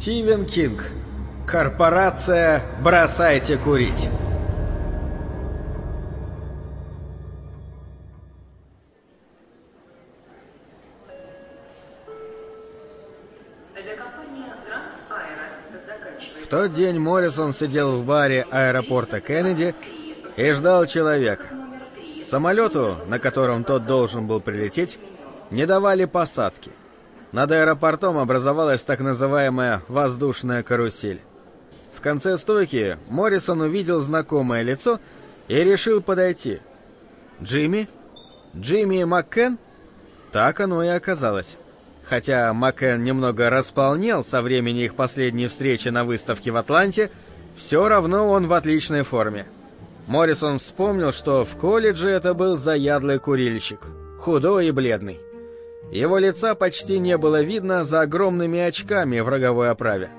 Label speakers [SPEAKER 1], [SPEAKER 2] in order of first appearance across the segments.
[SPEAKER 1] Стивен Кинг. Корпорация «Бросайте курить». В тот день Моррисон сидел в баре аэропорта Кеннеди и ждал человека. Самолету, на котором тот должен был прилететь, не давали посадки. Над аэропортом образовалась так называемая воздушная карусель. В конце стойки Моррисон увидел знакомое лицо и решил подойти. «Джимми? Джимми Маккен?» Так оно и оказалось. Хотя Маккен немного располнел со времени их последней встречи на выставке в Атланте, все равно он в отличной форме. Моррисон вспомнил, что в колледже это был заядлый курильщик, худой и бледный. Его лица почти не было видно за огромными очками в роговой оправе.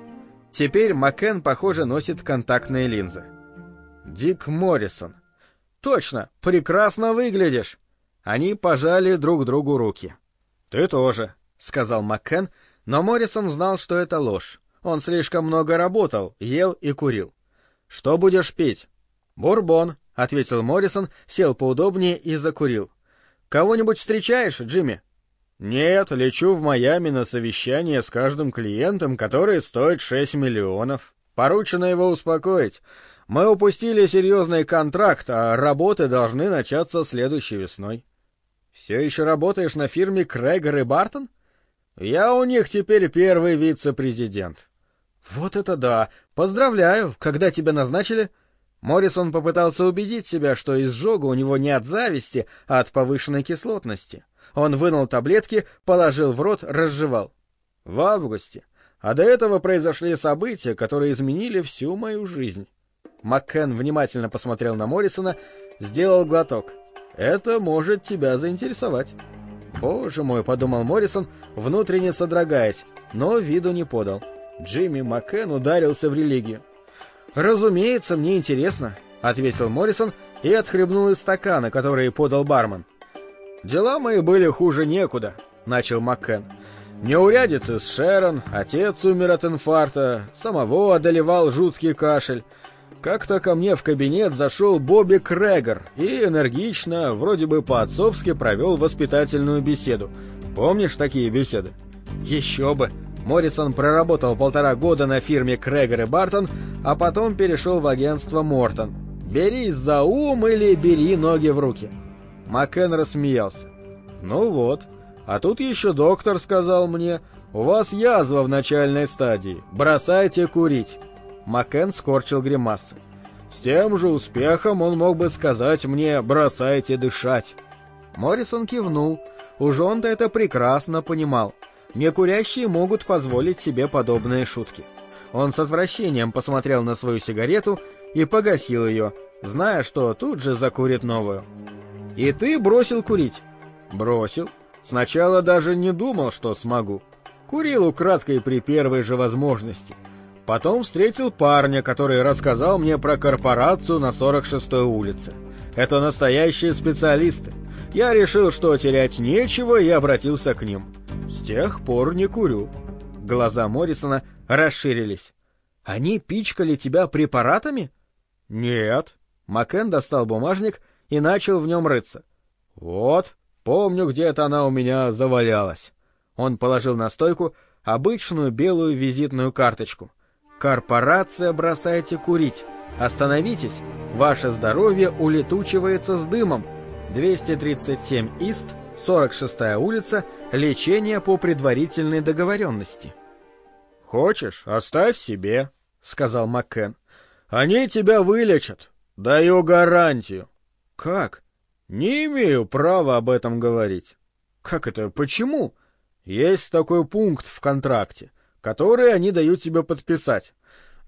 [SPEAKER 1] Теперь Маккен, похоже, носит контактные линзы. Дик Моррисон. Точно, прекрасно выглядишь. Они пожали друг другу руки. Ты тоже, сказал Маккен, но Моррисон знал, что это ложь. Он слишком много работал, ел и курил. Что будешь пить? Бурбон, ответил Моррисон, сел поудобнее и закурил. Кого-нибудь встречаешь, Джимми? «Нет, лечу в Майами на совещание с каждым клиентом, который стоит 6 миллионов. Поручено его успокоить. Мы упустили серьезный контракт, а работы должны начаться следующей весной». «Все еще работаешь на фирме Крэгер и Бартон?» «Я у них теперь первый вице-президент». «Вот это да! Поздравляю! Когда тебя назначили?» Моррисон попытался убедить себя, что изжога у него не от зависти, а от повышенной кислотности. Он вынул таблетки, положил в рот, разжевал. В августе. А до этого произошли события, которые изменили всю мою жизнь. Маккен внимательно посмотрел на Моррисона, сделал глоток. Это может тебя заинтересовать. Боже мой, подумал Моррисон, внутренне содрогаясь, но виду не подал. Джимми Маккен ударился в религию. Разумеется, мне интересно, ответил Моррисон и отхлебнул из стакана, который подал бармен. «Дела мои были хуже некуда», — начал Маккен. «Неурядицы с Шерон, отец умер от инфаркта, самого одолевал жуткий кашель. Как-то ко мне в кабинет зашел Бобби Крегер и энергично, вроде бы по-отцовски, провел воспитательную беседу. Помнишь такие беседы?» «Еще бы!» Моррисон проработал полтора года на фирме Крегер и Бартон, а потом перешел в агентство Мортон. «Берись за ум или бери ноги в руки». Макен рассмеялся. «Ну вот, а тут еще доктор сказал мне, у вас язва в начальной стадии, бросайте курить». Макен скорчил гримасу. С тем же успехом он мог бы сказать мне «бросайте дышать». Моррисон кивнул. Уж он-то это прекрасно понимал. Некурящие могут позволить себе подобные шутки. Он с отвращением посмотрел на свою сигарету и погасил ее, зная, что тут же закурит новую. И ты бросил курить? Бросил. Сначала даже не думал, что смогу. Курил украдкой при первой же возможности. Потом встретил парня, который рассказал мне про корпорацию на 46-й улице. Это настоящие специалисты. Я решил, что терять нечего, и обратился к ним. С тех пор не курю. Глаза Моррисона расширились. Они пичкали тебя препаратами? Нет. Макен достал бумажник и начал в нем рыться. «Вот, помню, где-то она у меня завалялась». Он положил на стойку обычную белую визитную карточку. «Корпорация бросайте курить. Остановитесь, ваше здоровье улетучивается с дымом. 237 Ист, 46-я улица, лечение по предварительной договоренности». «Хочешь, оставь себе», — сказал Маккен. «Они тебя вылечат. Даю гарантию». Как? Не имею права об этом говорить. Как это? Почему? Есть такой пункт в контракте, который они дают тебе подписать.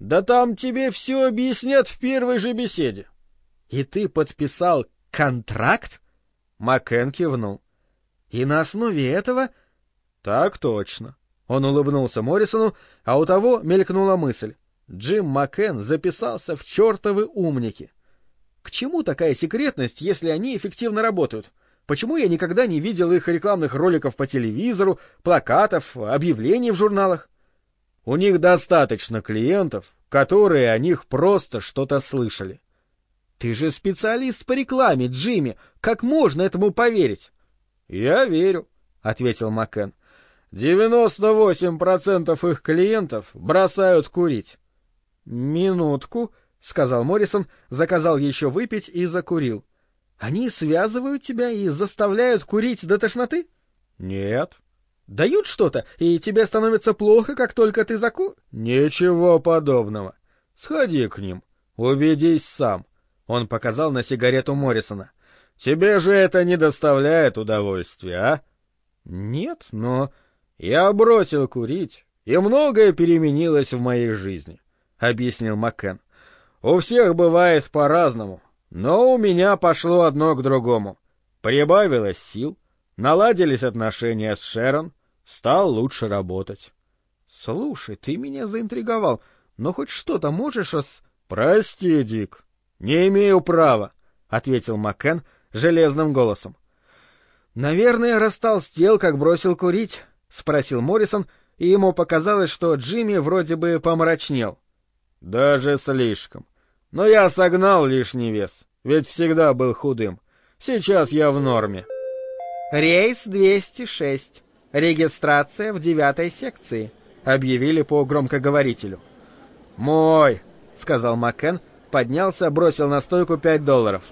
[SPEAKER 1] Да там тебе все объяснят в первой же беседе. И ты подписал контракт? Макен кивнул. И на основе этого... Так точно. Он улыбнулся Моррисону, а у того мелькнула мысль. Джим Макен записался в чертовы умники. К чему такая секретность, если они эффективно работают? Почему я никогда не видел их рекламных роликов по телевизору, плакатов, объявлений в журналах? У них достаточно клиентов, которые о них просто что-то слышали.
[SPEAKER 2] Ты же специалист по рекламе, Джимми. Как можно этому поверить?
[SPEAKER 1] Я верю, ответил Маккен. 98% их клиентов бросают курить.
[SPEAKER 2] Минутку, сказал Моррисон, заказал еще выпить и закурил. Они связывают тебя и заставляют курить до тошноты?
[SPEAKER 1] Нет.
[SPEAKER 2] Дают что-то, и тебе становится плохо, как только ты заку...
[SPEAKER 1] Ничего подобного. Сходи к ним, убедись сам. Он показал на сигарету Моррисона. Тебе же это не доставляет удовольствия, а?
[SPEAKER 2] Нет, но...
[SPEAKER 1] Я бросил курить, и многое переменилось в моей жизни, объяснил Маккен. У всех бывает по-разному, но у меня пошло одно к другому. Прибавилось сил, наладились отношения с Шерон, стал лучше работать.
[SPEAKER 2] Слушай, ты меня заинтриговал, но хоть что-то можешь рас...
[SPEAKER 1] Прости, Дик, не имею права, ответил Маккен железным голосом.
[SPEAKER 2] Наверное, растолстел, как бросил курить, спросил Моррисон, и ему показалось, что Джимми вроде бы помрачнел.
[SPEAKER 1] Даже слишком. Но я согнал лишний вес, ведь всегда был худым. Сейчас я в норме.
[SPEAKER 2] Рейс 206. Регистрация в девятой секции, объявили по громкоговорителю.
[SPEAKER 1] Мой, сказал Маккен, поднялся, бросил на стойку пять долларов.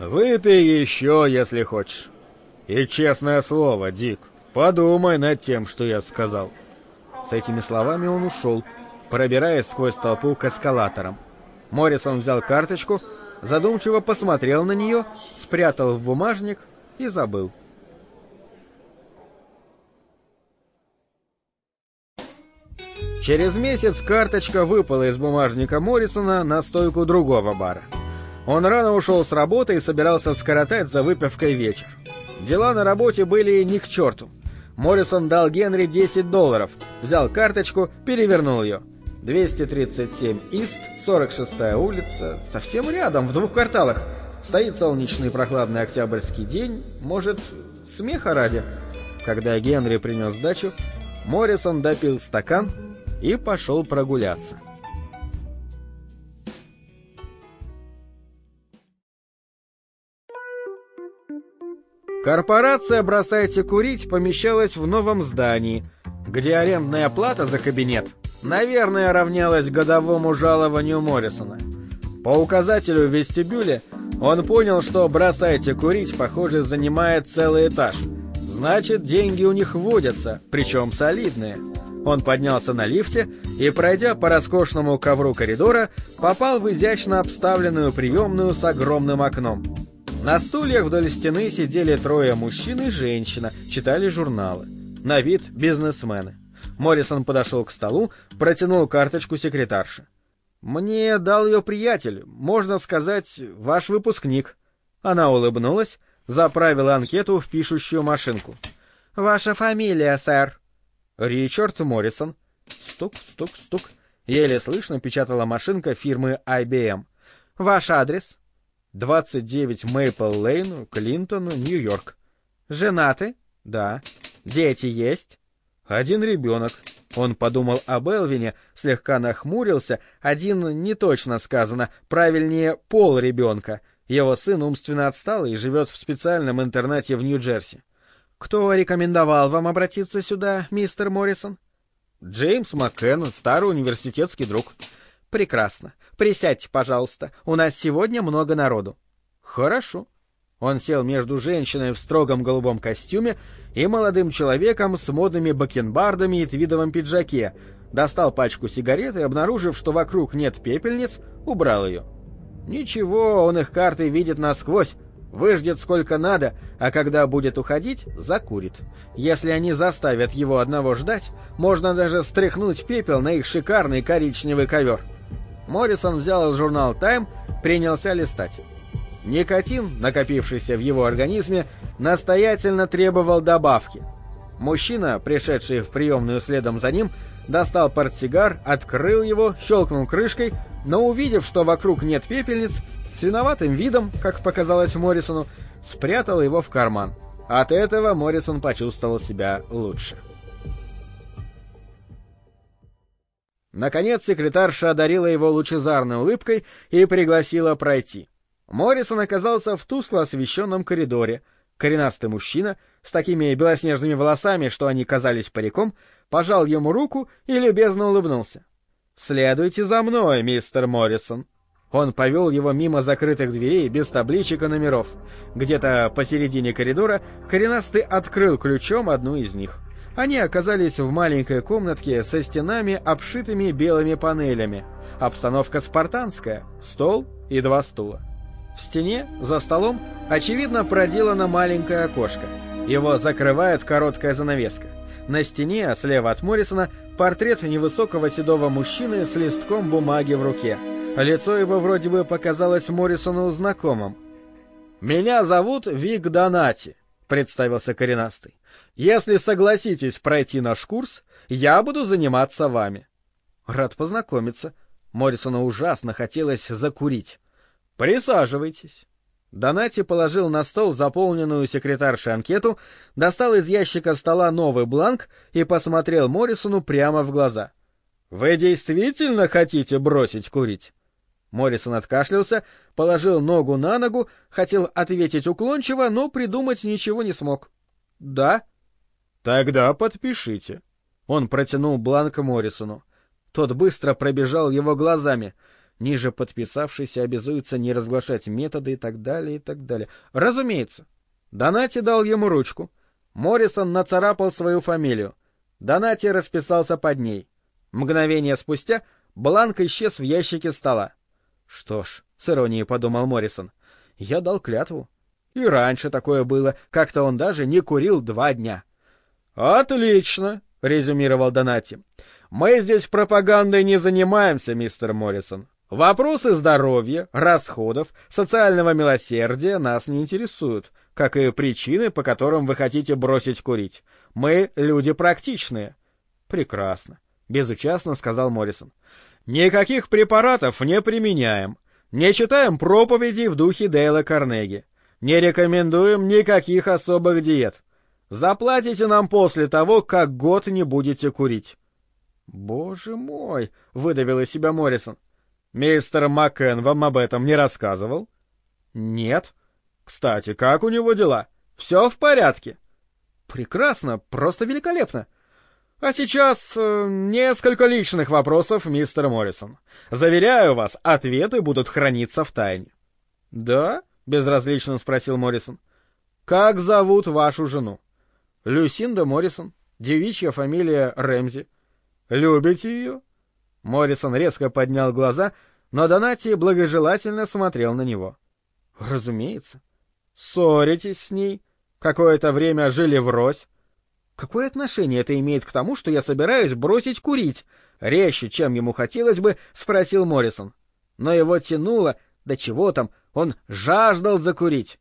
[SPEAKER 1] Выпей еще, если хочешь. И честное слово, Дик, подумай над тем, что я сказал.
[SPEAKER 2] С этими словами он ушел, пробираясь сквозь толпу к эскалаторам. Моррисон взял карточку, задумчиво посмотрел на нее, спрятал в бумажник и забыл. Через месяц карточка выпала из бумажника Моррисона на стойку другого бара. Он рано ушел с работы и собирался скоротать за выпивкой вечер. Дела на работе были ни к черту. Моррисон дал Генри 10 долларов, взял карточку, перевернул ее. 237 Ист, 46-я улица, совсем рядом, в двух кварталах. Стоит солнечный прохладный октябрьский день, может, смеха ради. Когда Генри принес сдачу, Моррисон допил стакан и пошел прогуляться. Корпорация «Бросайте курить» помещалась в новом здании, где арендная плата за кабинет наверное, равнялась годовому жалованию Моррисона. По указателю в вестибюле он понял, что «бросайте курить», похоже, занимает целый этаж. Значит, деньги у них водятся, причем солидные. Он поднялся на лифте и, пройдя по роскошному ковру коридора, попал в изящно обставленную приемную с огромным окном. На стульях вдоль стены сидели трое мужчин и женщина, читали журналы. На вид бизнесмены. Моррисон подошел к столу, протянул карточку секретарше. «Мне дал ее приятель, можно сказать, ваш выпускник». Она улыбнулась, заправила анкету в пишущую машинку. «Ваша фамилия, сэр?» «Ричард Моррисон». Стук, стук, стук. Еле слышно печатала машинка фирмы IBM. «Ваш адрес?» «29 Мейпл Лейн, Клинтон, Нью-Йорк». «Женаты?» «Да». «Дети есть?» Один ребенок. Он подумал об Элвине, слегка нахмурился. Один не точно сказано, правильнее пол ребенка. Его сын умственно отстал и живет в специальном интернате в Нью-Джерси. Кто рекомендовал вам обратиться сюда, мистер Моррисон? Джеймс Маккен, старый университетский друг. Прекрасно. Присядьте, пожалуйста. У нас сегодня много народу. Хорошо. Он сел между женщиной в строгом голубом костюме и молодым человеком с модными бакенбардами и твидовом пиджаке, достал пачку сигарет и, обнаружив, что вокруг нет пепельниц, убрал ее. Ничего, он их карты видит насквозь, выждет сколько надо, а когда будет уходить, закурит. Если они заставят его одного ждать, можно даже стряхнуть пепел на их шикарный коричневый ковер. Моррисон взял журнал «Тайм», принялся листать. Никотин, накопившийся в его организме, настоятельно требовал добавки. Мужчина, пришедший в приемную следом за ним, достал портсигар, открыл его, щелкнул крышкой, но увидев, что вокруг нет пепельниц, с виноватым видом, как показалось Моррисону, спрятал его в карман. От этого Моррисон почувствовал себя лучше. Наконец секретарша одарила его лучезарной улыбкой и пригласила пройти. Моррисон оказался в тускло освещенном коридоре. Коренастый мужчина с такими белоснежными волосами, что они казались париком, пожал ему руку и любезно улыбнулся. «Следуйте за мной, мистер Моррисон». Он повел его мимо закрытых дверей без табличек и номеров. Где-то посередине коридора коренастый открыл ключом одну из них. Они оказались в маленькой комнатке со стенами, обшитыми белыми панелями. Обстановка спартанская, стол и два стула. В стене, за столом, очевидно проделано маленькое окошко. Его закрывает короткая занавеска. На стене, слева от Моррисона, портрет невысокого седого мужчины с листком бумаги в руке. Лицо его вроде бы показалось Моррисону знакомым. «Меня зовут Вик Донати», — представился коренастый. «Если согласитесь пройти наш курс, я буду заниматься вами». «Рад познакомиться». Моррисону ужасно хотелось закурить. «Присаживайтесь». Донати положил на стол заполненную секретаршей анкету, достал из ящика стола новый бланк и посмотрел Моррисону прямо в глаза. «Вы действительно хотите бросить курить?» Моррисон откашлялся, положил ногу на ногу, хотел ответить уклончиво, но придумать ничего не смог. «Да». «Тогда подпишите». Он протянул бланк Моррисону. Тот быстро пробежал его глазами — Ниже подписавшийся обязуется не разглашать методы и так далее, и так далее. Разумеется. Донати дал ему ручку. Моррисон нацарапал свою фамилию. Донати расписался под ней. Мгновение спустя бланк исчез в ящике стола. Что ж, с иронией подумал Моррисон, я дал клятву. И раньше такое было, как-то он даже не курил два дня. Отлично, резюмировал Донати. Мы здесь пропагандой не занимаемся, мистер Моррисон. Вопросы здоровья, расходов, социального милосердия нас не интересуют, как и причины, по которым вы хотите бросить курить. Мы люди практичные. Прекрасно, безучастно сказал Моррисон. Никаких препаратов не применяем. Не читаем проповеди в духе Дейла Карнеги. Не рекомендуем никаких особых диет. Заплатите нам после того, как год не будете курить. Боже мой, выдавил из себя Моррисон. Мистер Маккен вам об этом не рассказывал? Нет. Кстати, как у него дела? Все в порядке? Прекрасно, просто великолепно. А сейчас э, несколько личных вопросов, мистер Моррисон. Заверяю вас, ответы будут храниться в тайне. Да? безразлично спросил Моррисон. Как зовут вашу жену? Люсинда Моррисон. Девичья фамилия Рэмзи. Любите ее? Моррисон резко поднял глаза, но Донати благожелательно смотрел на него. Разумеется. Ссоритесь с ней? Какое-то время жили врозь? Какое отношение это имеет к тому, что я собираюсь бросить курить? Резче, чем ему хотелось бы, спросил Моррисон. Но его тянуло, да чего там, он жаждал закурить.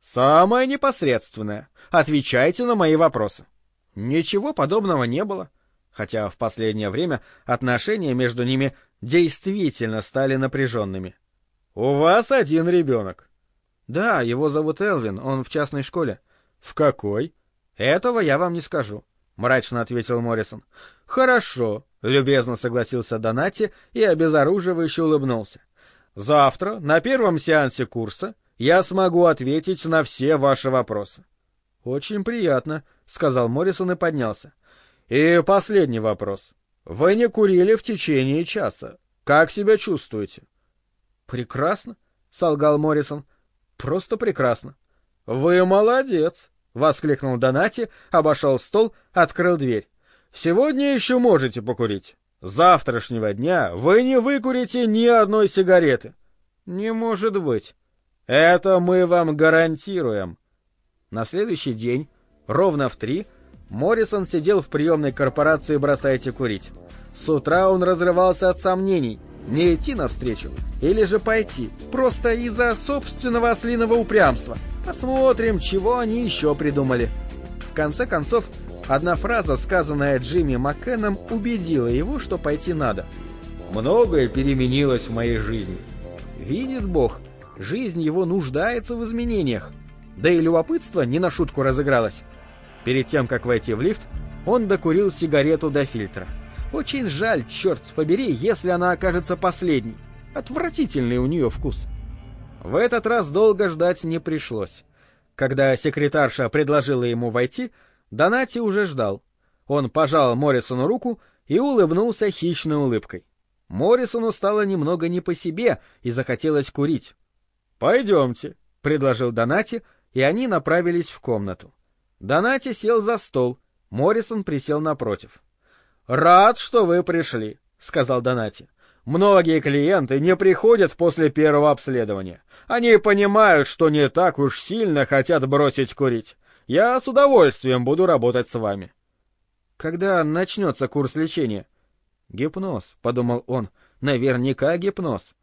[SPEAKER 2] Самое непосредственное. Отвечайте на мои вопросы. Ничего подобного не было хотя в последнее время отношения между ними действительно стали напряженными. «У вас один ребенок». «Да, его зовут Элвин, он в частной школе». «В какой?» «Этого я вам не скажу», — мрачно ответил Моррисон. «Хорошо», — любезно согласился Донати и обезоруживающе улыбнулся. «Завтра, на первом сеансе курса, я смогу ответить на все ваши вопросы». «Очень приятно», — сказал Моррисон и поднялся. И последний вопрос. Вы не курили в течение часа. Как себя чувствуете? Прекрасно, солгал Моррисон. Просто прекрасно. Вы молодец, воскликнул Донати, обошел стол, открыл дверь. Сегодня еще можете покурить. Завтрашнего дня вы не выкурите ни одной сигареты. Не может быть. Это мы вам гарантируем. На следующий день, ровно в три, Моррисон сидел в приемной корпорации «Бросайте курить». С утра он разрывался от сомнений, не идти навстречу или же пойти, просто из-за собственного ослиного упрямства. Посмотрим, чего они еще придумали. В конце концов, одна фраза, сказанная Джимми Маккеном, убедила его, что пойти надо. «Многое переменилось в моей жизни». Видит Бог, жизнь его нуждается в изменениях. Да и любопытство не на шутку разыгралось. Перед тем, как войти в лифт, он докурил сигарету до фильтра. Очень жаль, черт побери, если она окажется последней. Отвратительный у нее вкус. В этот раз долго ждать не пришлось. Когда секретарша предложила ему войти, Донати уже ждал. Он пожал Моррисону руку и улыбнулся хищной улыбкой. Моррисону стало немного не по себе и захотелось курить. «Пойдемте», — предложил Донати, и они направились в комнату. Донати сел за стол, Моррисон присел напротив. «Рад, что вы пришли», — сказал Донати. «Многие клиенты не приходят после первого обследования. Они понимают, что не так уж сильно хотят бросить курить. Я с удовольствием буду работать с вами». «Когда начнется курс лечения?» «Гипноз», — подумал он. «Наверняка гипноз».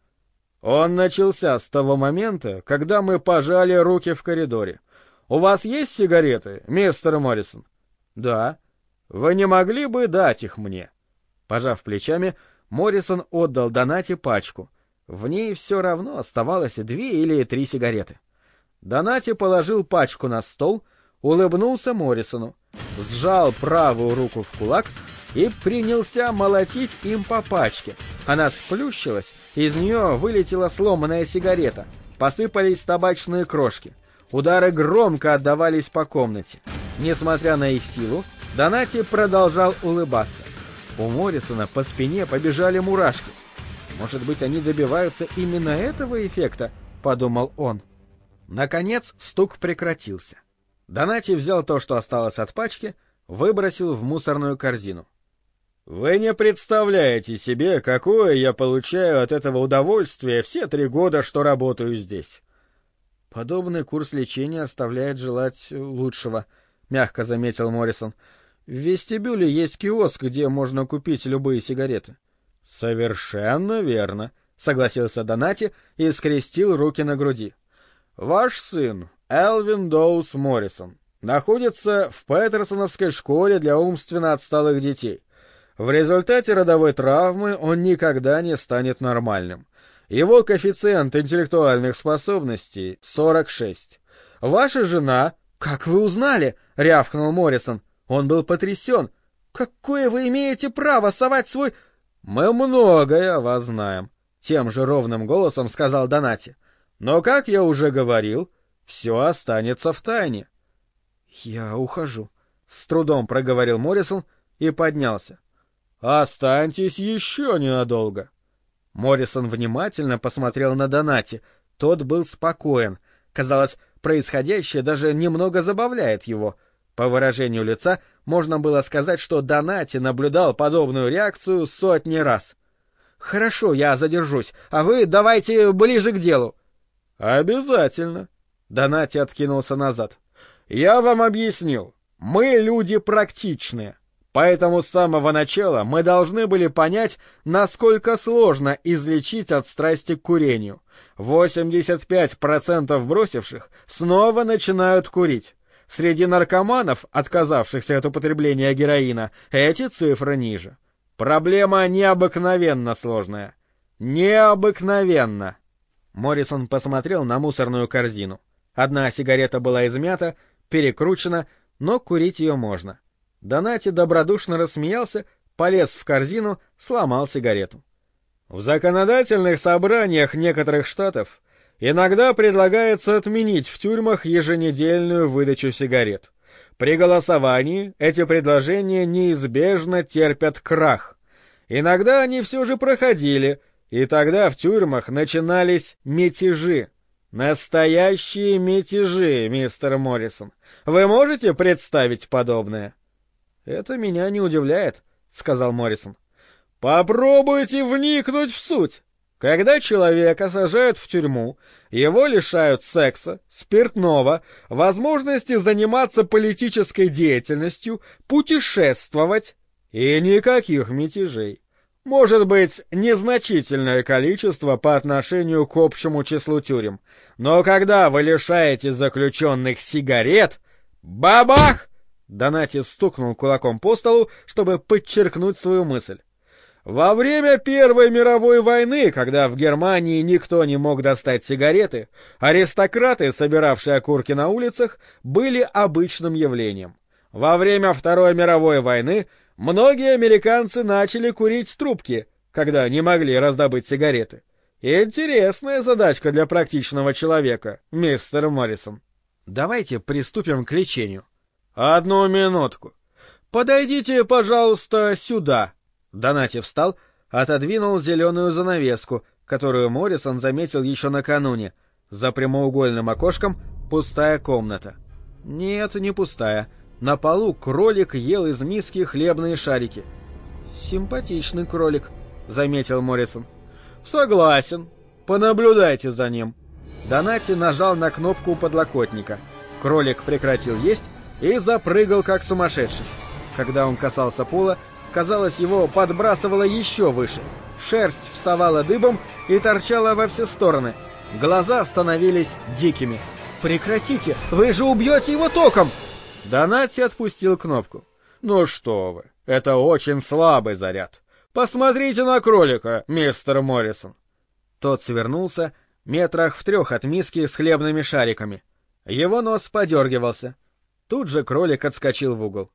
[SPEAKER 2] Он начался с того момента, когда мы пожали руки в коридоре. У вас есть сигареты, мистер Моррисон? Да. Вы не могли бы дать их мне? Пожав плечами, Моррисон отдал Донати пачку. В ней все равно оставалось две или три сигареты. Донати положил пачку на стол, улыбнулся Моррисону, сжал правую руку в кулак и принялся молотить им по пачке. Она сплющилась, из нее вылетела сломанная сигарета, посыпались табачные крошки. Удары громко отдавались по комнате. Несмотря на их силу, Донати продолжал улыбаться. У Моррисона по спине побежали мурашки. «Может быть, они добиваются именно этого эффекта?» — подумал он. Наконец стук прекратился. Донати взял то, что осталось от пачки, выбросил в мусорную корзину. Вы не представляете себе, какое я получаю от этого удовольствия все три года, что работаю здесь. Подобный курс лечения оставляет желать лучшего, мягко заметил Моррисон. В вестибюле есть киоск, где можно купить любые сигареты. Совершенно верно, согласился Донати и скрестил руки на груди. Ваш сын, Элвин Доус Моррисон, находится в Петерсоновской школе для умственно отсталых детей. В результате родовой травмы он никогда не станет нормальным. Его коэффициент интеллектуальных способностей — 46. Ваша жена... «Как вы узнали?» — рявкнул Моррисон. Он был потрясен. «Какое вы имеете право совать свой...» «Мы многое о вас знаем», — тем же ровным голосом сказал Донати. «Но, как я уже говорил, все останется в тайне». «Я ухожу», — с трудом проговорил Моррисон и поднялся. «Останьтесь еще ненадолго». Моррисон внимательно посмотрел на Донати. Тот был спокоен. Казалось, происходящее даже немного забавляет его. По выражению лица можно было сказать, что Донати наблюдал подобную реакцию сотни раз. «Хорошо, я задержусь, а вы давайте ближе к делу». «Обязательно». Донати откинулся назад. «Я вам объяснил. Мы люди практичные. Поэтому с самого начала мы должны были понять, насколько сложно излечить от страсти к курению. 85% бросивших снова начинают курить. Среди наркоманов, отказавшихся от употребления героина, эти цифры ниже. Проблема необыкновенно сложная. Необыкновенно. Моррисон посмотрел на мусорную корзину. Одна сигарета была измята, перекручена, но курить ее можно. Донати добродушно рассмеялся, полез в корзину, сломал сигарету. В законодательных собраниях некоторых штатов иногда предлагается отменить в тюрьмах еженедельную выдачу сигарет. При голосовании эти предложения неизбежно терпят крах. Иногда они все же проходили, и тогда в тюрьмах начинались мятежи. Настоящие мятежи, мистер Моррисон. Вы можете представить подобное? «Это меня не удивляет», — сказал Моррисон. «Попробуйте вникнуть в суть. Когда человека сажают в тюрьму, его лишают секса, спиртного, возможности заниматься политической деятельностью, путешествовать и никаких мятежей. Может быть, незначительное количество по отношению к общему числу тюрем. Но когда вы лишаете заключенных сигарет, бабах! Донати стукнул кулаком по столу, чтобы подчеркнуть свою мысль. Во время Первой мировой войны, когда в Германии никто не мог достать сигареты, аристократы, собиравшие окурки на улицах, были обычным явлением. Во время Второй мировой войны Многие американцы начали курить трубки, когда не могли раздобыть сигареты. Интересная задачка для практичного человека, мистер Моррисон. Давайте приступим к лечению. Одну минутку. Подойдите, пожалуйста, сюда. Донати встал, отодвинул зеленую занавеску, которую Моррисон заметил еще накануне. За прямоугольным окошком пустая комната. Нет, не пустая. На полу кролик ел из миски хлебные шарики. «Симпатичный кролик», — заметил Моррисон. «Согласен. Понаблюдайте за ним». Донати нажал на кнопку подлокотника. Кролик прекратил есть и запрыгал как сумасшедший. Когда он касался пола, казалось, его подбрасывало еще выше. Шерсть вставала дыбом и торчала во все стороны. Глаза становились дикими. «Прекратите! Вы же убьете его током!» Донати отпустил кнопку. «Ну что вы, это очень слабый заряд. Посмотрите на кролика, мистер Моррисон». Тот свернулся метрах в трех от миски с хлебными шариками. Его нос подергивался. Тут же кролик отскочил в угол.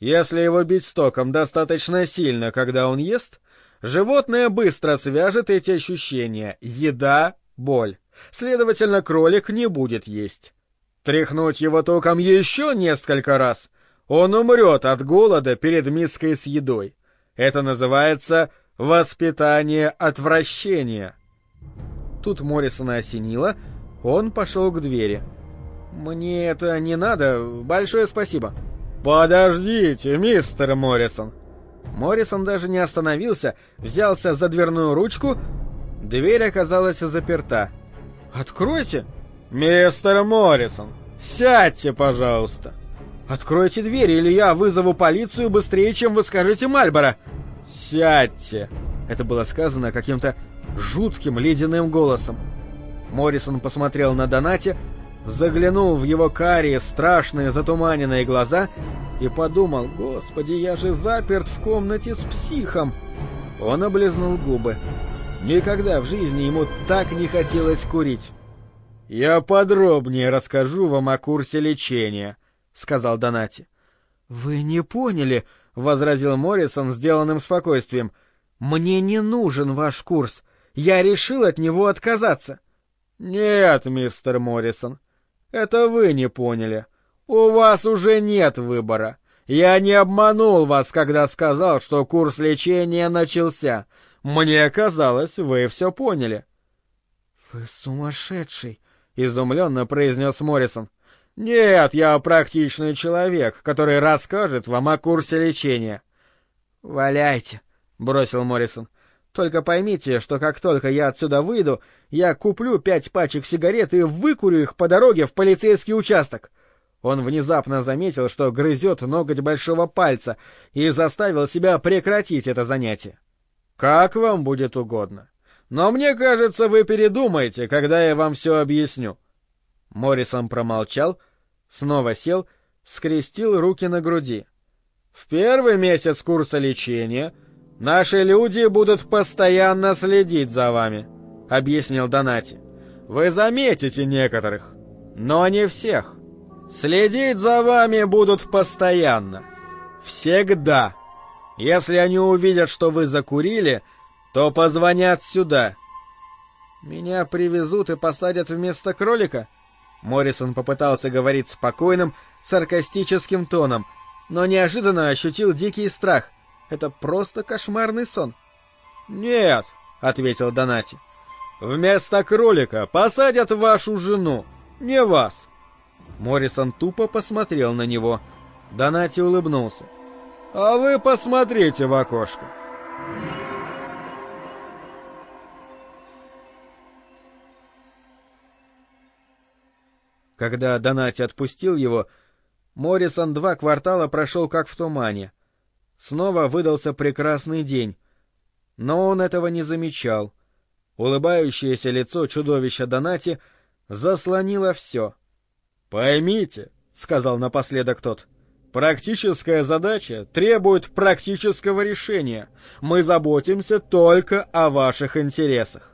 [SPEAKER 2] Если его бить стоком достаточно сильно, когда он ест, животное быстро свяжет эти ощущения — еда, боль. Следовательно, кролик не будет есть. Тряхнуть его током еще несколько раз. Он умрет от голода перед миской с едой. Это называется воспитание отвращения. Тут Моррисона осенило, он пошел к двери. «Мне это не надо, большое спасибо». «Подождите, мистер Моррисон». Моррисон даже не остановился, взялся за дверную ручку. Дверь оказалась заперта. «Откройте!» «Мистер Моррисон, сядьте, пожалуйста!» «Откройте дверь, или я вызову полицию быстрее, чем вы скажете Мальборо!» «Сядьте!» Это было сказано каким-то жутким ледяным голосом. Моррисон посмотрел на Донате, заглянул в его карие страшные затуманенные глаза и подумал, «Господи, я же заперт в комнате с психом!» Он облизнул губы. Никогда в жизни ему так не хотелось курить. «Я подробнее расскажу вам о курсе лечения», — сказал Донати. «Вы не поняли», — возразил Моррисон сделанным спокойствием. «Мне не нужен ваш курс. Я решил от него отказаться». «Нет, мистер Моррисон, это вы не поняли. У вас уже нет выбора. Я не обманул вас, когда сказал, что курс лечения начался. Мне казалось, вы все поняли». «Вы сумасшедший», — изумленно произнес Моррисон. «Нет, я практичный человек, который расскажет вам о курсе лечения». «Валяйте», — бросил Моррисон. «Только поймите, что как только я отсюда выйду, я куплю пять пачек сигарет и выкурю их по дороге в полицейский участок». Он внезапно заметил, что грызет ноготь большого пальца, и заставил себя прекратить это занятие. «Как вам будет угодно. Но мне кажется, вы передумаете, когда я вам все объясню». Моррисон промолчал, снова сел, скрестил руки на груди. «В первый месяц курса лечения наши люди будут постоянно следить за вами», — объяснил Донати. «Вы заметите некоторых, но не всех. Следить за вами будут постоянно. Всегда. Если они увидят, что вы закурили, — то позвонят сюда. Меня привезут и посадят вместо кролика? Моррисон попытался говорить спокойным, саркастическим тоном, но неожиданно ощутил дикий страх. Это просто кошмарный сон. Нет, ответил Донати. Вместо кролика посадят вашу жену, не вас. Моррисон тупо посмотрел на него. Донати улыбнулся. А вы посмотрите в окошко. Когда Донати отпустил его, Моррисон два квартала прошел как в тумане. Снова выдался прекрасный день. Но он этого не замечал. Улыбающееся лицо чудовища Донати заслонило все. «Поймите», — сказал напоследок тот, — «практическая задача требует практического решения. Мы заботимся только о ваших интересах».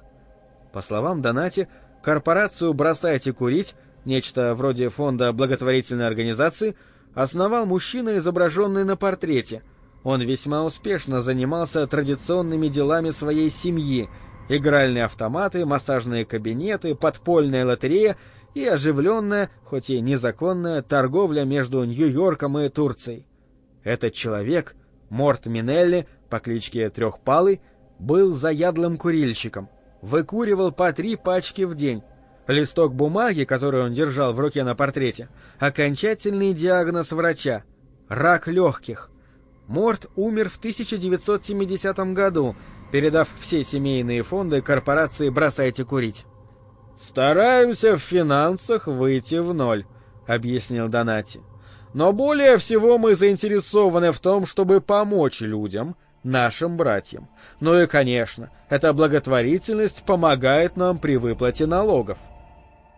[SPEAKER 2] По словам Донати, корпорацию «Бросайте курить» нечто вроде фонда благотворительной организации, основал мужчина, изображенный на портрете. Он весьма успешно занимался традиционными делами своей семьи — игральные автоматы, массажные кабинеты, подпольная лотерея и оживленная, хоть и незаконная, торговля между Нью-Йорком и Турцией. Этот человек, Морт Минелли, по кличке Трехпалый, был заядлым курильщиком, выкуривал по три пачки в день. Листок бумаги, который он держал в руке на портрете, окончательный диагноз врача — рак легких. Морт умер в 1970 году, передав все семейные фонды корпорации «Бросайте курить». «Стараемся в финансах выйти в ноль», — объяснил Донати. «Но более всего мы заинтересованы в том, чтобы помочь людям, нашим братьям. Ну и, конечно, эта благотворительность помогает нам при выплате налогов».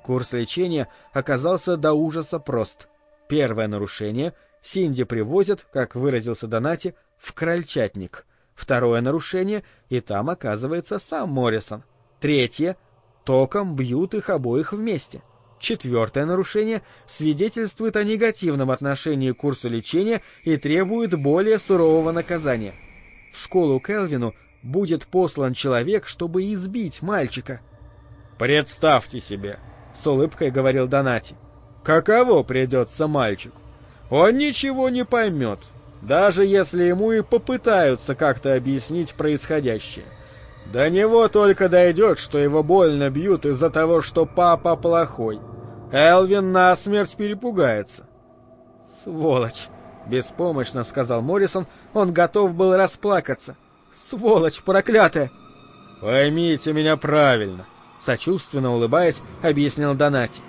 [SPEAKER 2] Курс лечения оказался до ужаса прост. Первое нарушение Синди привозят, как выразился Донати, в крольчатник — Второе нарушение, и там оказывается сам Моррисон. Третье — током бьют их обоих вместе. Четвертое нарушение свидетельствует о негативном отношении к курсу лечения и требует более сурового наказания. В школу Келвину будет послан человек, чтобы избить мальчика. «Представьте себе», — с улыбкой говорил Донати, — «каково придется мальчику? Он ничего не поймет, даже если ему и попытаются как-то объяснить происходящее. До него только дойдет, что его больно бьют из-за того, что папа плохой. Элвин насмерть перепугается. «Сволочь!» — беспомощно сказал Моррисон, он готов был расплакаться. «Сволочь проклятая!» «Поймите меня правильно», — сочувственно улыбаясь, объяснил Донати.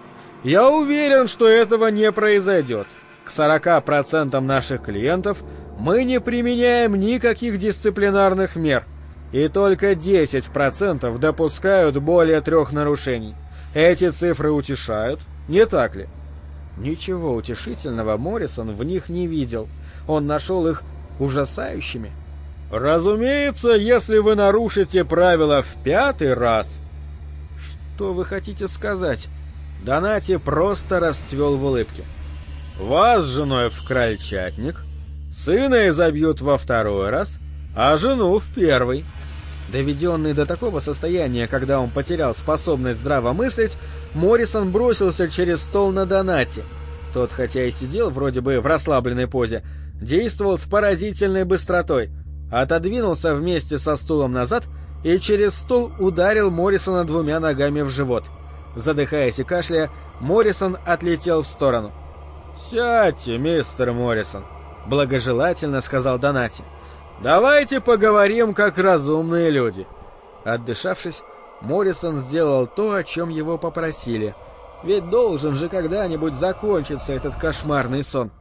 [SPEAKER 2] «Я уверен, что этого не произойдет. К 40% наших клиентов мы не применяем никаких дисциплинарных мер, и только 10% допускают более трех нарушений. Эти цифры утешают, не так ли? Ничего утешительного Моррисон в них не видел. Он нашел их ужасающими. Разумеется, если вы нарушите правила в пятый раз... Что вы хотите сказать? Донати просто расцвел в улыбке. Вас с женой в крольчатник, сына изобьют во второй раз, а жену в первый. Доведенный до такого состояния, когда он потерял способность здраво мыслить, Моррисон бросился через стол на донате. Тот, хотя и сидел вроде бы в расслабленной позе, действовал с поразительной быстротой, отодвинулся вместе со стулом назад и через стол ударил Моррисона двумя ногами в живот. Задыхаясь и кашляя, Моррисон отлетел в сторону. «Сядьте, мистер Моррисон», — благожелательно сказал Донати. «Давайте поговорим, как разумные люди». Отдышавшись, Моррисон сделал то, о чем его попросили. Ведь должен же когда-нибудь закончиться этот кошмарный сон.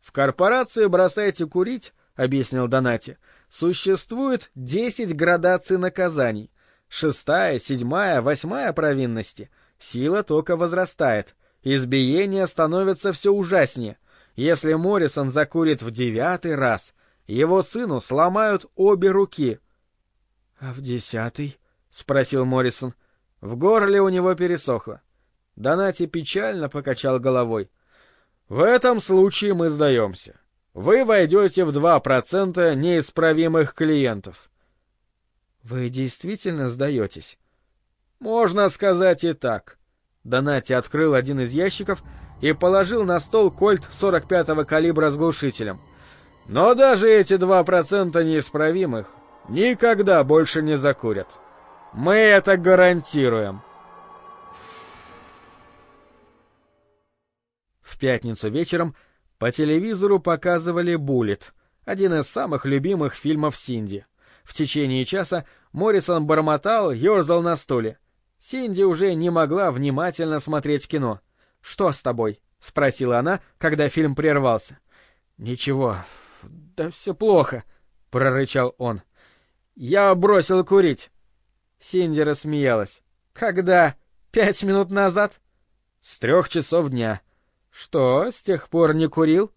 [SPEAKER 2] «В корпорации «Бросайте курить», — объяснил Донати, — существует 10 градаций наказаний. Шестая, седьмая, восьмая провинности — Сила тока возрастает, избиение становится все ужаснее. Если Моррисон закурит в девятый раз, его сыну сломают обе руки. — А в десятый? — спросил Моррисон. В горле у него пересохло. Донати печально покачал головой. — В этом случае мы сдаемся. Вы войдете в два процента неисправимых клиентов. — Вы действительно сдаетесь? Можно сказать и так. Донати открыл один из ящиков и положил на стол кольт 45-го калибра с глушителем. Но даже эти 2% неисправимых никогда больше не закурят. Мы это гарантируем. В пятницу вечером по телевизору показывали «Буллет», один из самых любимых фильмов Синди. В течение часа Моррисон бормотал, ерзал на стуле. Синди уже не могла внимательно смотреть кино. «Что с тобой?» — спросила она, когда фильм прервался. «Ничего, да все плохо», — прорычал он. «Я бросил курить». Синди рассмеялась. «Когда? Пять минут назад?» «С трех часов дня». «Что, с тех пор не курил?»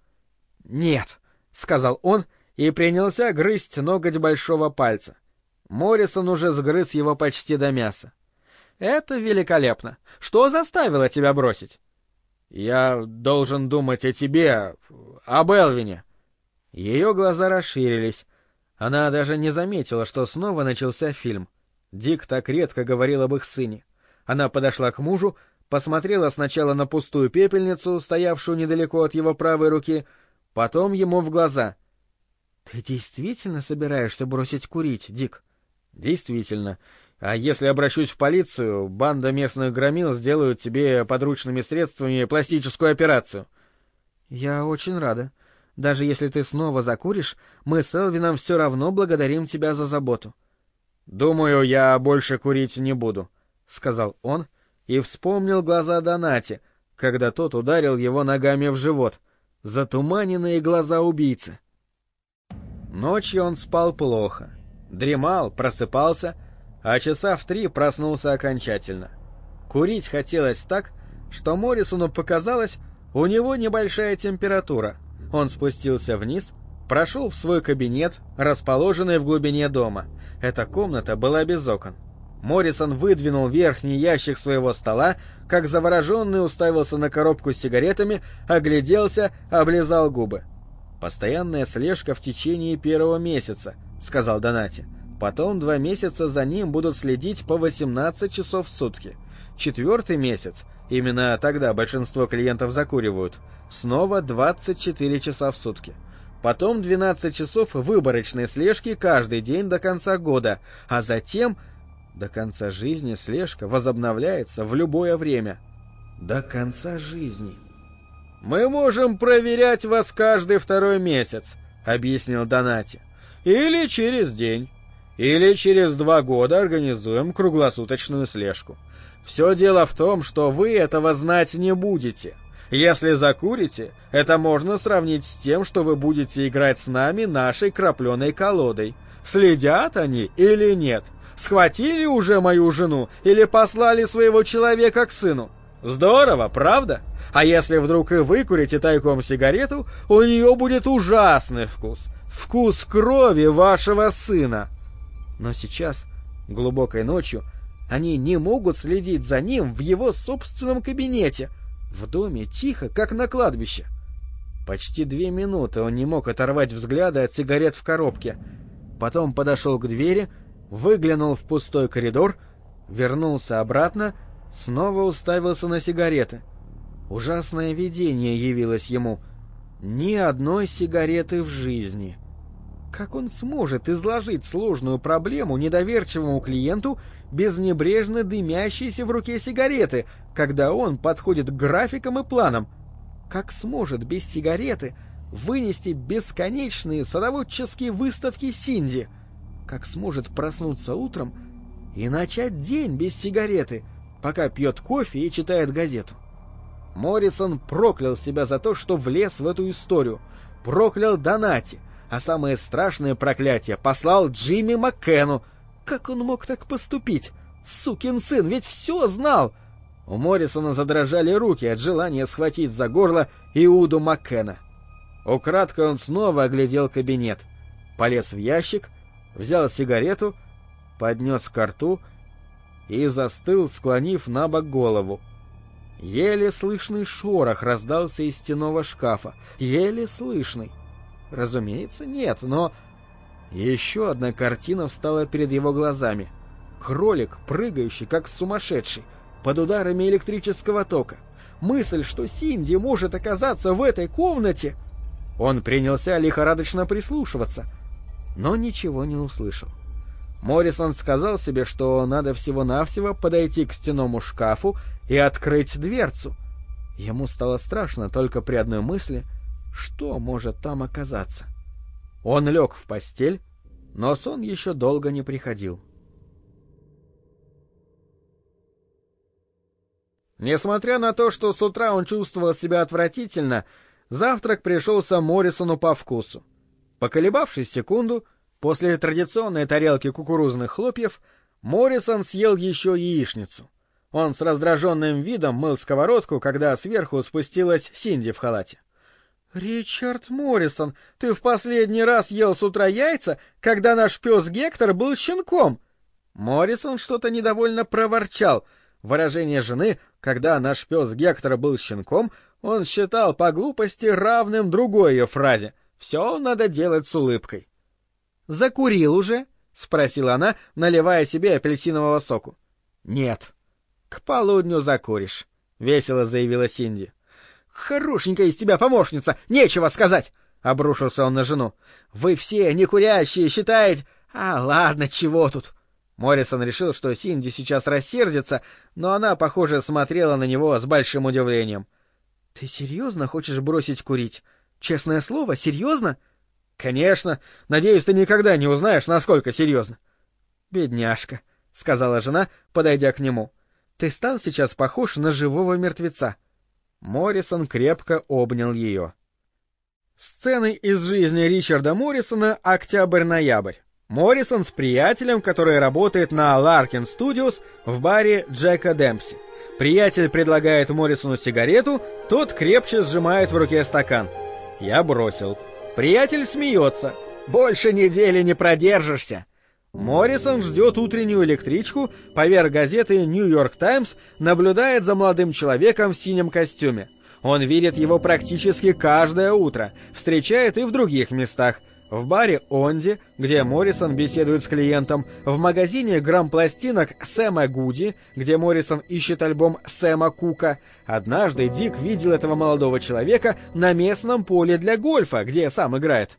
[SPEAKER 2] «Нет», — сказал он и принялся грызть ноготь большого пальца. Моррисон уже сгрыз его почти до мяса. Это великолепно. Что заставило тебя бросить? Я должен думать о тебе, об Элвине. Ее глаза расширились. Она даже не заметила, что снова начался фильм. Дик так редко говорил об их сыне. Она подошла к мужу, посмотрела сначала на пустую пепельницу, стоявшую недалеко от его правой руки, потом ему в глаза. «Ты действительно собираешься бросить курить, Дик?» «Действительно. А если обращусь в полицию, банда местных громил сделают тебе подручными средствами пластическую операцию». «Я очень рада. Даже если ты снова закуришь, мы с Элвином все равно благодарим тебя за заботу». «Думаю, я больше курить не буду», — сказал он и вспомнил глаза Донати, когда тот ударил его ногами в живот. Затуманенные глаза убийцы. Ночью он спал плохо. Дремал, просыпался, а часа в три проснулся окончательно. Курить хотелось так, что Моррисону показалось, у него небольшая температура. Он спустился вниз, прошел в свой кабинет, расположенный в глубине дома. Эта комната была без окон. Моррисон выдвинул верхний ящик своего стола, как завороженный уставился на коробку с сигаретами, огляделся, облизал губы. «Постоянная слежка в течение первого месяца», — сказал Донати. «Потом два месяца за ним будут следить по 18 часов в сутки. Четвертый месяц, именно тогда большинство клиентов закуривают, снова 24 часа в сутки». Потом 12 часов выборочной слежки каждый день до конца года, а затем до конца жизни слежка возобновляется в любое время. До конца жизни. «Мы можем проверять вас каждый второй месяц», — объяснил Донати. «Или через день. Или через два года организуем круглосуточную слежку. Все дело в том, что вы этого знать не будете. Если закурите, это можно сравнить с тем, что вы будете играть с нами нашей крапленой колодой. Следят они или нет?» Схватили уже мою жену или послали своего человека к сыну? Здорово, правда? А если вдруг и выкурите тайком сигарету, у нее будет ужасный вкус. Вкус крови вашего сына. Но сейчас, глубокой ночью, они не могут следить за ним в его собственном кабинете. В доме тихо, как на кладбище. Почти две минуты он не мог оторвать взгляда от сигарет в коробке. Потом подошел к двери выглянул в пустой коридор, вернулся обратно, снова уставился на сигареты. Ужасное видение явилось ему. Ни одной сигареты в жизни. Как он сможет изложить сложную проблему недоверчивому клиенту без небрежно дымящейся в руке сигареты, когда он подходит к графикам и планам? Как сможет без сигареты вынести бесконечные садоводческие выставки Синди — как сможет проснуться утром и начать день без сигареты, пока пьет кофе и читает газету. Моррисон проклял себя за то, что влез в эту историю, проклял Донати, а самое страшное проклятие послал Джимми Маккену. Как он мог так поступить? Сукин сын, ведь все знал! У Моррисона задрожали руки от желания схватить за горло Иуду Маккена. Украдкой он снова оглядел кабинет, полез в ящик — взял сигарету, поднес к рту и застыл, склонив на бок голову. Еле слышный шорох раздался из стеного шкафа. Еле слышный. Разумеется, нет, но... Еще одна картина встала перед его глазами. Кролик, прыгающий, как сумасшедший, под ударами электрического тока. Мысль, что Синди может оказаться в этой комнате... Он принялся лихорадочно прислушиваться — но ничего не услышал. Моррисон сказал себе, что надо всего-навсего подойти к стенному шкафу и открыть дверцу. Ему стало страшно только при одной мысли, что может там оказаться. Он лег в постель, но сон еще долго не приходил. Несмотря на то, что с утра он чувствовал себя отвратительно, завтрак пришелся Моррисону по вкусу. Поколебавшись секунду, после традиционной тарелки кукурузных хлопьев, Моррисон съел еще яичницу. Он с раздраженным видом мыл сковородку, когда сверху спустилась Синди в халате. «Ричард Моррисон, ты в последний раз ел с утра яйца, когда наш пес Гектор был щенком!» Моррисон что-то недовольно проворчал, Выражение жены, когда наш пес Гектор был щенком, он считал по глупости равным другой ее фразе «все надо делать с улыбкой». «Закурил уже?» — спросила она, наливая себе апельсинового соку. «Нет». «К полудню закуришь», — весело заявила Синди. «Хорошенькая из тебя помощница, нечего сказать!» — обрушился он на жену. «Вы все некурящие считаете...» «А, ладно, чего тут?» Моррисон решил, что Синди сейчас рассердится, но она, похоже, смотрела на него с большим удивлением. «Ты серьезно хочешь бросить курить? Честное слово, серьезно?» «Конечно. Надеюсь, ты никогда не узнаешь, насколько серьезно». «Бедняжка», — сказала жена, подойдя к нему. «Ты стал сейчас похож на живого мертвеца». Моррисон крепко обнял ее. Сцены из жизни Ричарда Моррисона «Октябрь-ноябрь». Моррисон с приятелем, который работает на Larkin Studios в баре Джека Демпси. Приятель предлагает Моррисону сигарету, тот крепче сжимает в руке стакан. Я бросил. Приятель смеется. «Больше недели не продержишься». Моррисон ждет утреннюю электричку, поверх газеты «Нью-Йорк Таймс» наблюдает за молодым человеком в синем костюме. Он видит его практически каждое утро, встречает и в других местах, в баре «Онди», где Моррисон беседует с клиентом, в магазине грамм-пластинок Сэма Гуди, где Моррисон ищет альбом Сэма Кука, однажды Дик видел этого молодого человека на местном поле для гольфа, где сам играет.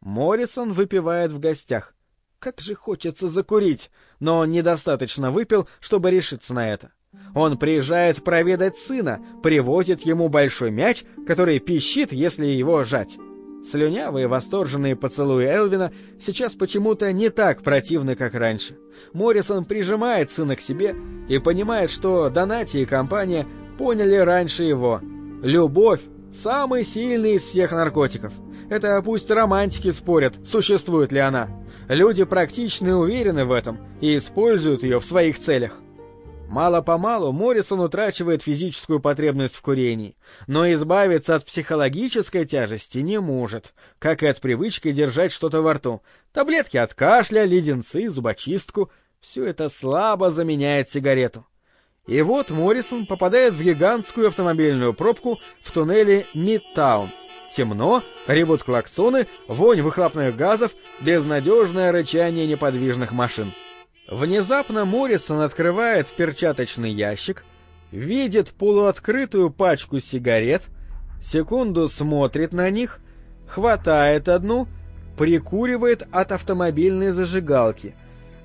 [SPEAKER 2] Моррисон выпивает в гостях. Как же хочется закурить, но он недостаточно выпил, чтобы решиться на это. Он приезжает проведать сына, привозит ему большой мяч, который пищит, если его жать. Слюнявые восторженные поцелуи Элвина сейчас почему-то не так противны, как раньше. Моррисон прижимает сына к себе и понимает, что Донати и компания поняли раньше его. Любовь – самый сильный из всех наркотиков. Это пусть романтики спорят, существует ли она. Люди практичны и уверены в этом и используют ее в своих целях. Мало-помалу Моррисон утрачивает физическую потребность в курении, но избавиться от психологической тяжести не может, как и от привычки держать что-то во рту. Таблетки от кашля, леденцы, зубочистку — все это слабо заменяет сигарету. И вот Моррисон попадает в гигантскую автомобильную пробку в туннеле Мидтаун. Темно, ревут клаксоны, вонь выхлопных газов, безнадежное рычание неподвижных машин. Внезапно Моррисон открывает перчаточный ящик, видит полуоткрытую пачку сигарет, секунду смотрит на них, хватает одну, прикуривает от автомобильной зажигалки.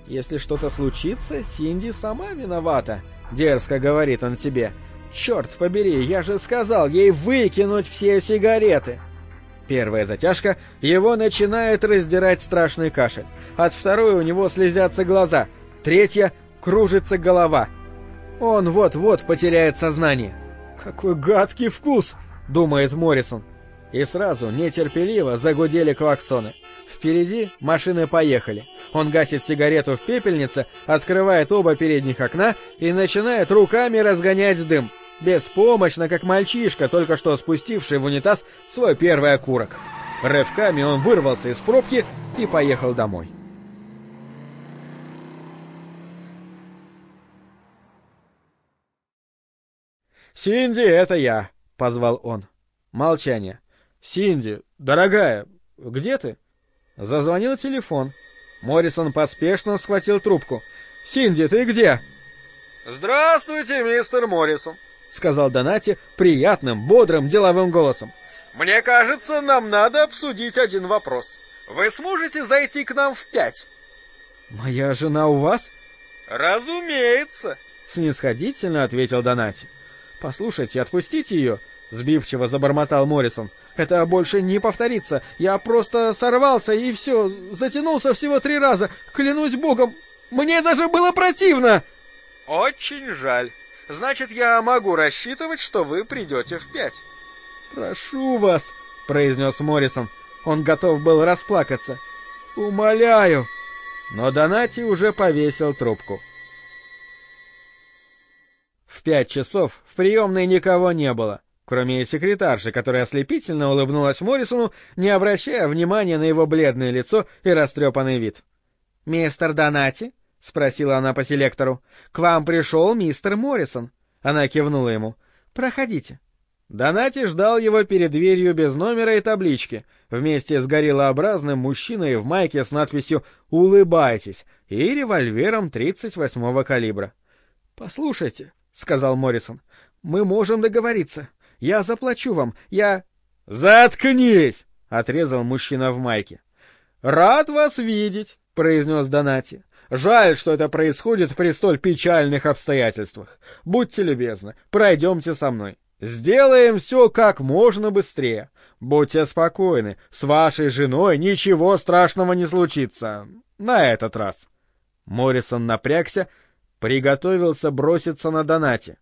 [SPEAKER 2] Если что-то случится, Синди сама виновата, дерзко говорит он себе. Черт побери, я же сказал ей выкинуть все сигареты. Первая затяжка, его начинает раздирать страшный кашель. От второй у него слезятся глаза. Третья — кружится голова. Он вот-вот потеряет сознание. «Какой гадкий вкус!» — думает Моррисон. И сразу, нетерпеливо, загудели клаксоны. Впереди машины поехали. Он гасит сигарету в пепельнице, открывает оба передних окна и начинает руками разгонять дым. Беспомощно, как мальчишка, только что спустивший в унитаз свой первый окурок. Рывками он вырвался из пробки и поехал домой. «Синди, это я!» — позвал он. Молчание. «Синди, дорогая, где ты?» Зазвонил телефон. Моррисон поспешно схватил трубку. «Синди, ты где?» «Здравствуйте, мистер Моррисон», — сказал Донати приятным, бодрым, деловым голосом. «Мне кажется, нам надо обсудить один вопрос. Вы сможете зайти к нам в пять?» «Моя жена у вас?» «Разумеется», — снисходительно ответил Донати. «Послушайте, отпустите ее», — сбивчиво забормотал Моррисон. «Это больше не повторится. Я просто сорвался и все, затянулся всего три раза. Клянусь богом, мне даже было противно!» «Очень жаль. Значит, я могу рассчитывать, что вы придете в пять». «Прошу вас», — произнес Моррисон. Он готов был расплакаться. «Умоляю». Но Донати уже повесил трубку. В пять часов в приемной никого не было, кроме секретарши, которая ослепительно улыбнулась Моррисону, не обращая внимания на его бледное лицо и растрепанный вид. «Мистер Донати?» — спросила она по селектору. «К вам пришел мистер Моррисон». Она кивнула ему. «Проходите». Донати ждал его перед дверью без номера и таблички, вместе с гориллообразным мужчиной в майке с надписью «Улыбайтесь» и револьвером 38-го калибра. «Послушайте», — сказал Моррисон, — «мы можем договориться. Я заплачу вам, я...» «Заткнись!» — отрезал мужчина в майке. «Рад вас видеть», — произнес Донати. «Жаль, что это происходит при столь печальных обстоятельствах. Будьте любезны, пройдемте со мной». Сделаем все как можно быстрее. Будьте спокойны, с вашей женой ничего страшного не случится. На этот раз. Моррисон напрягся, приготовился броситься на донате.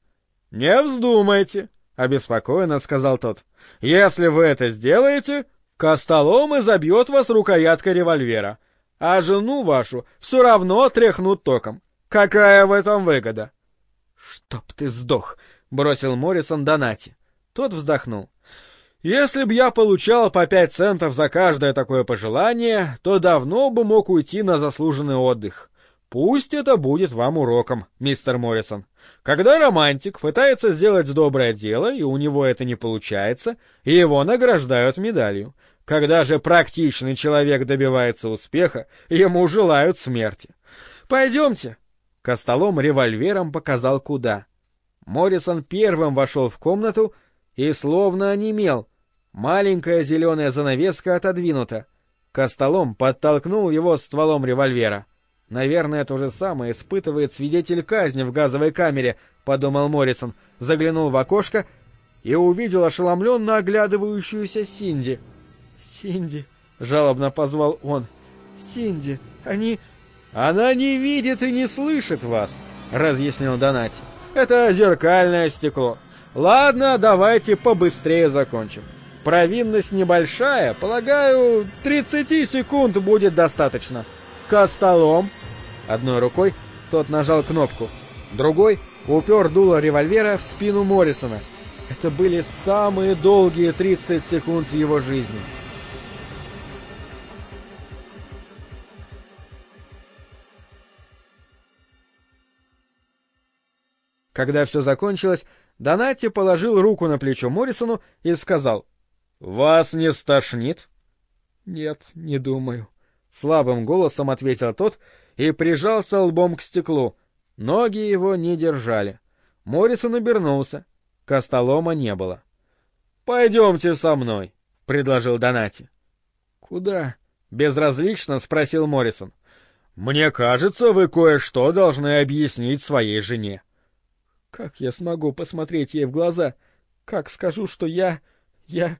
[SPEAKER 2] «Не вздумайте», — обеспокоенно сказал тот. «Если вы это сделаете, Костолом и забьет вас рукояткой револьвера, а жену вашу все равно тряхнут током. Какая в этом выгода?» «Чтоб ты сдох!» бросил Моррисон Донати. Тот вздохнул. Если б я получал по пять центов за каждое такое пожелание, то давно бы мог уйти на заслуженный отдых. Пусть это будет вам уроком, мистер Моррисон. Когда романтик пытается сделать доброе дело, и у него это не получается, его награждают медалью. Когда же практичный человек добивается успеха, ему желают смерти. Пойдемте. Костолом револьвером показал куда. Моррисон первым вошел в комнату и словно онемел. Маленькая зеленая занавеска отодвинута. Костолом подтолкнул его стволом револьвера. «Наверное, то же самое испытывает свидетель казни в газовой камере», — подумал Моррисон, заглянул в окошко и увидел ошеломленно оглядывающуюся Синди. «Синди», — жалобно позвал он, — «Синди, они...» «Она не видит и не слышит вас», — разъяснил Донати. Это зеркальное стекло. Ладно, давайте побыстрее закончим. Провинность небольшая, полагаю, 30 секунд будет достаточно. Костолом. Одной рукой тот нажал кнопку. Другой упер дуло револьвера в спину Моррисона. Это были самые долгие 30 секунд в его жизни. Когда все закончилось, Донати положил руку на плечо Моррисону и сказал, «Вас не стошнит?» «Нет, не думаю», — слабым голосом ответил тот и прижался лбом к стеклу. Ноги его не держали. Моррисон обернулся. Костолома не было. «Пойдемте со мной», — предложил Донати. «Куда?» — безразлично спросил Моррисон. «Мне кажется, вы кое-что должны объяснить своей жене». Как я смогу посмотреть ей в глаза? Как скажу, что я... я...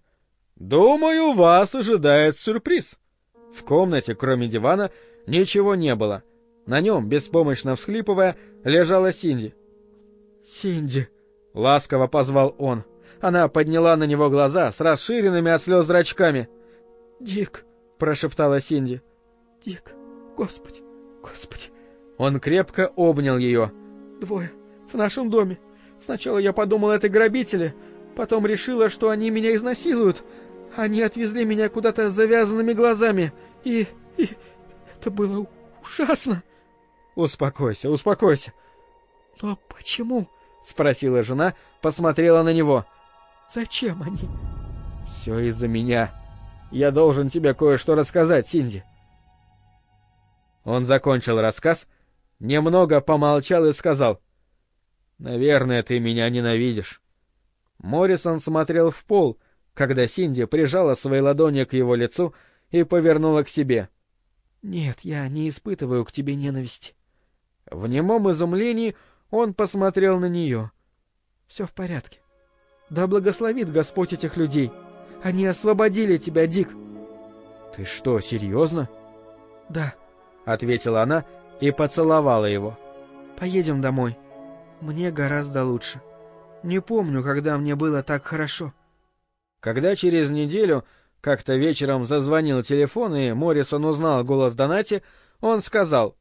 [SPEAKER 2] Думаю, вас ожидает сюрприз. В комнате, кроме дивана, ничего не было. На нем, беспомощно всхлипывая, лежала Синди. «Синди!» — ласково позвал он. Она подняла на него глаза с расширенными от слез зрачками. «Дик!» — прошептала Синди. «Дик! Господи! Господи!» Он крепко обнял ее. «Двое! в нашем доме. Сначала я подумала, это грабители, потом решила, что они меня изнасилуют. Они отвезли меня куда-то с завязанными глазами, и... и... это было ужасно. Успокойся, успокойся. Но почему? Спросила жена, посмотрела на него. Зачем они? Все из-за меня. Я должен тебе кое-что рассказать, Синди. Он закончил рассказ, немного помолчал и сказал. Наверное, ты меня ненавидишь. Моррисон смотрел в пол, когда Синди прижала свои ладони к его лицу и повернула к себе. Нет, я не испытываю к тебе ненависти. В немом изумлении он посмотрел на нее. Все в порядке. Да благословит Господь этих людей. Они освободили тебя, Дик. Ты что, серьезно? Да, ответила она и поцеловала его. Поедем домой. Мне гораздо лучше. Не помню, когда мне было так хорошо. Когда через неделю как-то вечером зазвонил телефон, и Моррисон узнал голос Донати, он сказал,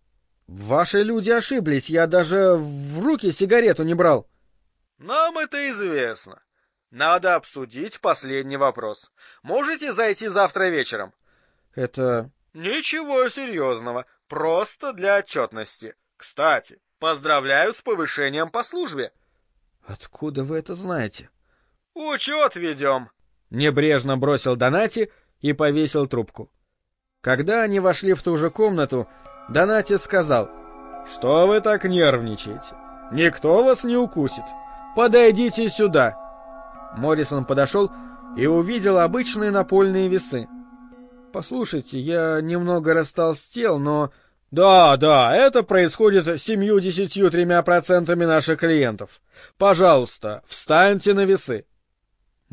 [SPEAKER 2] «Ваши люди ошиблись, я даже в руки сигарету не брал». «Нам это известно. Надо обсудить последний вопрос. Можете зайти завтра вечером?» «Это...» «Ничего серьезного, просто для отчетности. Кстати, поздравляю с повышением по службе.
[SPEAKER 1] Откуда вы это знаете?
[SPEAKER 2] Учет ведем.
[SPEAKER 1] Небрежно бросил Донати и повесил трубку. Когда они вошли в ту же комнату, Донати сказал, «Что вы так нервничаете? Никто вас не укусит. Подойдите сюда». Моррисон подошел и увидел обычные напольные весы. «Послушайте, я немного растолстел, но...» «Да, да, это происходит с семью-десятью тремя процентами наших клиентов. Пожалуйста, встаньте на весы».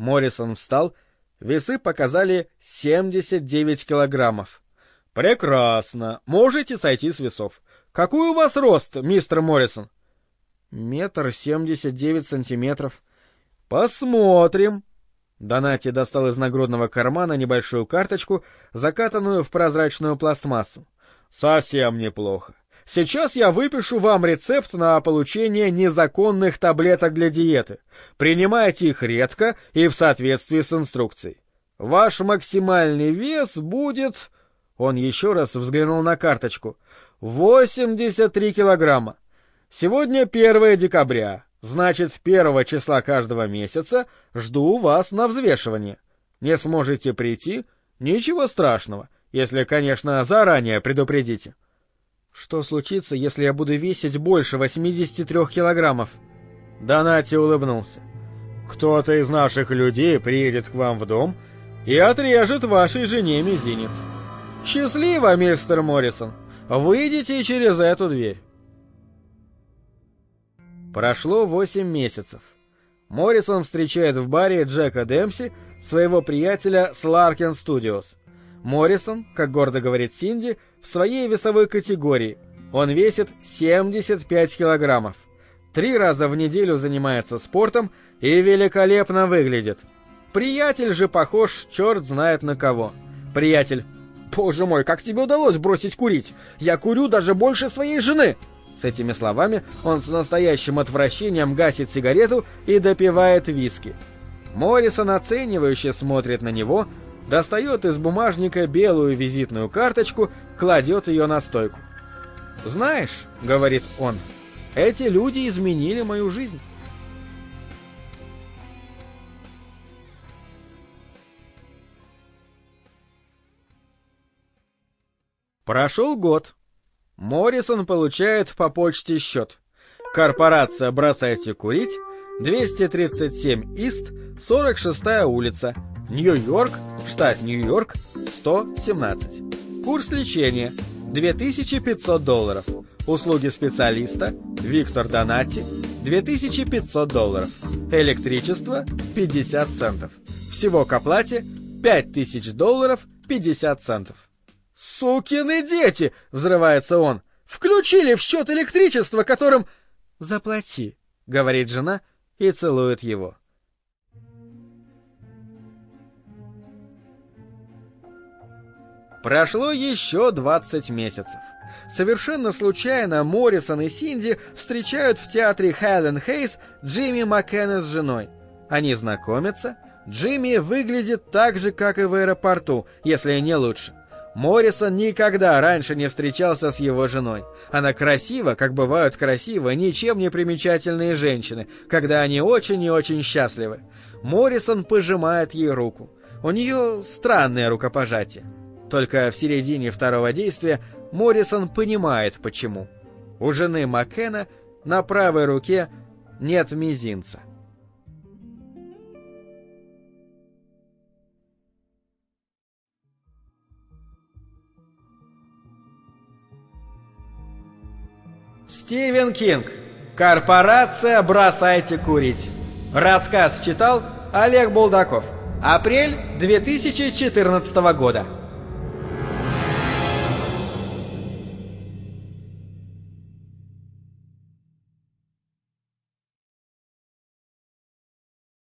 [SPEAKER 1] Моррисон встал, весы показали 79 килограммов. «Прекрасно, можете сойти с весов. Какой у вас рост, мистер Моррисон?» «Метр семьдесят девять сантиметров». «Посмотрим», Донати достал из нагрудного кармана небольшую карточку, закатанную в прозрачную пластмассу. «Совсем неплохо. Сейчас я выпишу вам рецепт на получение незаконных таблеток для диеты. Принимайте их редко и в соответствии с инструкцией. Ваш максимальный вес будет...» Он еще раз взглянул на карточку. «83 килограмма. Сегодня 1 декабря. Значит, первого числа каждого месяца жду вас на взвешивание. Не сможете прийти? Ничего страшного, если, конечно, заранее предупредите. Что случится, если я буду весить больше 83 килограммов? Донати улыбнулся. Кто-то из наших людей приедет к вам в дом и отрежет вашей жене мизинец. Счастливо, мистер Моррисон. Выйдите через эту дверь. Прошло восемь месяцев. Моррисон встречает в баре Джека Демпси, своего приятеля с Larkin Studios. Моррисон, как гордо говорит Синди, в своей весовой категории. Он весит 75 килограммов. Три раза в неделю занимается спортом и великолепно выглядит. Приятель же похож черт знает на кого. Приятель. «Боже мой, как тебе удалось бросить курить? Я курю даже больше своей жены!» С этими словами он с настоящим отвращением гасит сигарету и допивает виски. Моррисон оценивающе смотрит на него, достает из бумажника белую визитную карточку, кладет ее на стойку. «Знаешь», — говорит он, — «эти люди изменили мою жизнь». Прошел год. Моррисон получает по почте счет. Корпорация «Бросайте курить», 237 Ист, 46-я улица, Нью-Йорк, штат Нью-Йорк, 117. Курс лечения 2500 долларов. Услуги специалиста Виктор Донати 2500 долларов. Электричество 50 центов. Всего к оплате 5000 долларов 50 центов. «Сукины дети!» — взрывается он. «Включили в счет электричество, которым...» «Заплати», — говорит жена и целует его. Прошло еще 20 месяцев. Совершенно случайно Моррисон и Синди встречают в театре Хелен Хейс Джимми Маккена с женой. Они знакомятся. Джимми выглядит так же, как и в аэропорту, если не лучше. Моррисон никогда раньше не встречался с его женой. Она красива, как бывают красивы ничем не примечательные женщины, когда они очень и очень счастливы. Моррисон пожимает ей руку. У нее странное рукопожатие. Только в середине второго действия Моррисон понимает, почему. У жены Маккена на правой руке нет мизинца. Стивен Кинг. Корпорация «Бросайте курить». Рассказ читал Олег Булдаков. Апрель 2014 года.